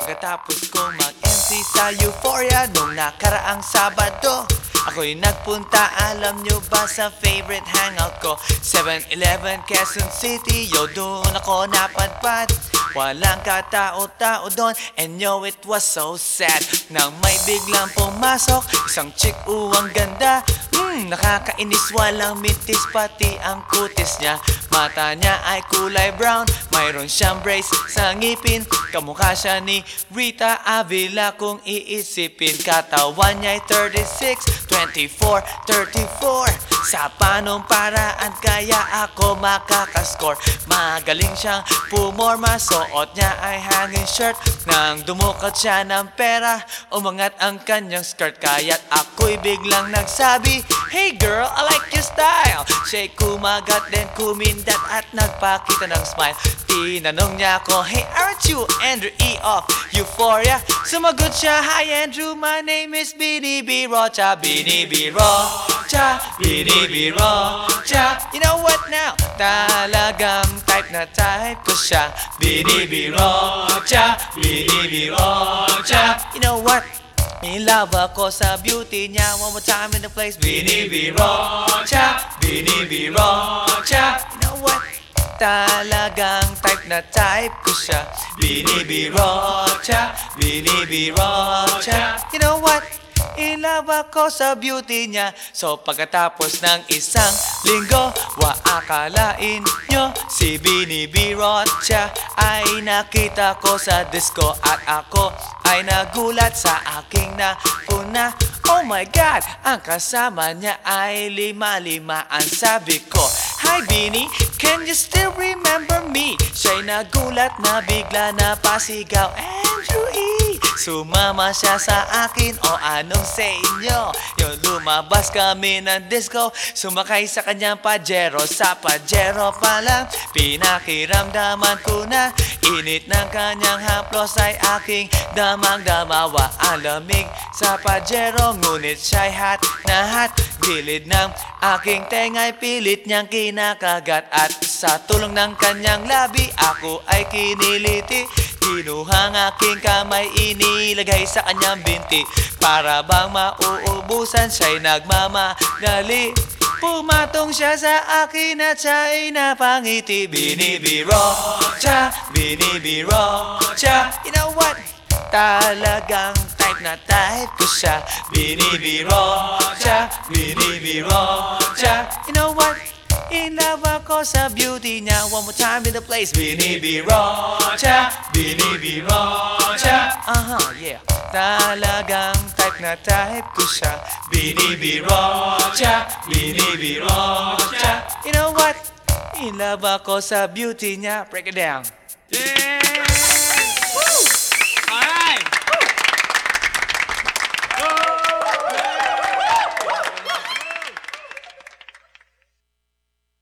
Pagkatapos kong mag-MC sa Euphoria nung nakaraang Sabado Ako'y nagpunta, alam nyo ba sa favorite hangout ko? 7-Eleven, Quezon City, yo doon ako napadpad Walang katao-tao doon. And yo, it was so sad. Nang may biglang pumasok Isang chick, uwang ganda. Hmm, nakakainis walang mintis Pati ang kutis niya. Mata niya ay kulay brown Mayroon siyang brace sa ngipin. Kamukha siya ni Rita Avila Kung iisipin. Katawan niya'y 36, 24, 34 Sa panong paraan kaya ako makakascore Magaling siyang pumorma Suot niya ay hanging shirt Nang dumukat siya ng pera Umangat ang kanyang skirt Kaya't ako'y biglang nagsabi Hey girl, I like your style Siya'y kumagat then kumindat At nagpakita ng smile Tinanong niya ako Hey, aren't you Andrew E. of Euphoria? Sumagot siya Hi Andrew, my name is Bini B. Rocha Bini B. Rocha Bini B. Rocha You know what now? Talagang type na type ko siya Bini B. Rocha Bini B. Rocha You know what? In love ako sa beauty niya One more time in the place Bini B. Rocha Bini B. Rocha You know what? Talagang type na type ko siya Bini B. Rocha Bini B. Rocha You know what? In love sa beauty niya. So pagkatapos ng isang linggo Wa akalain nyo Si Bini B. Rocha. Ay nakita ko sa disco At ako ay nagulat sa aking napuna Oh my God! Ang kasama niya ay lima-lima Ang sabi ko. Hi Bini, can you still remember nagulat na bigla na pasigaw Andrew E! Sumama siya sa akin. O anong sa inyo? Yung lumabas kami ng disco. Sumakay sa kanyang pajero. Sa pajero pa lang Pinakiramdaman ko na. Init ng kanyang haplos ay aking damang damawa. Ang lamig sa pajero Ngunit siya'y hot na hot Gilid ng aking tenga'y pilit niyang kinakagat. At sa tulong ng kanyang labi Ako ay kiniliti. Kinuha ang aking kamay inilagay sa kanyang binti. Para bang mauubusan siya'y nagmamagali. Pumatong siya sa akin at siya'y napangiti. Binibiro siya, binibiro siya. You know what? Talagang type na type ko siya. Binibiro siya, binibiro siya You know what? In love ako sa beauty niya One more time in the place Binibiro siya, binibiro siya Aha, yeah Talagang type na type ko siya Binibiro siya, binibiro siya You know what? In love ako sa beauty niya Break it down Yeah.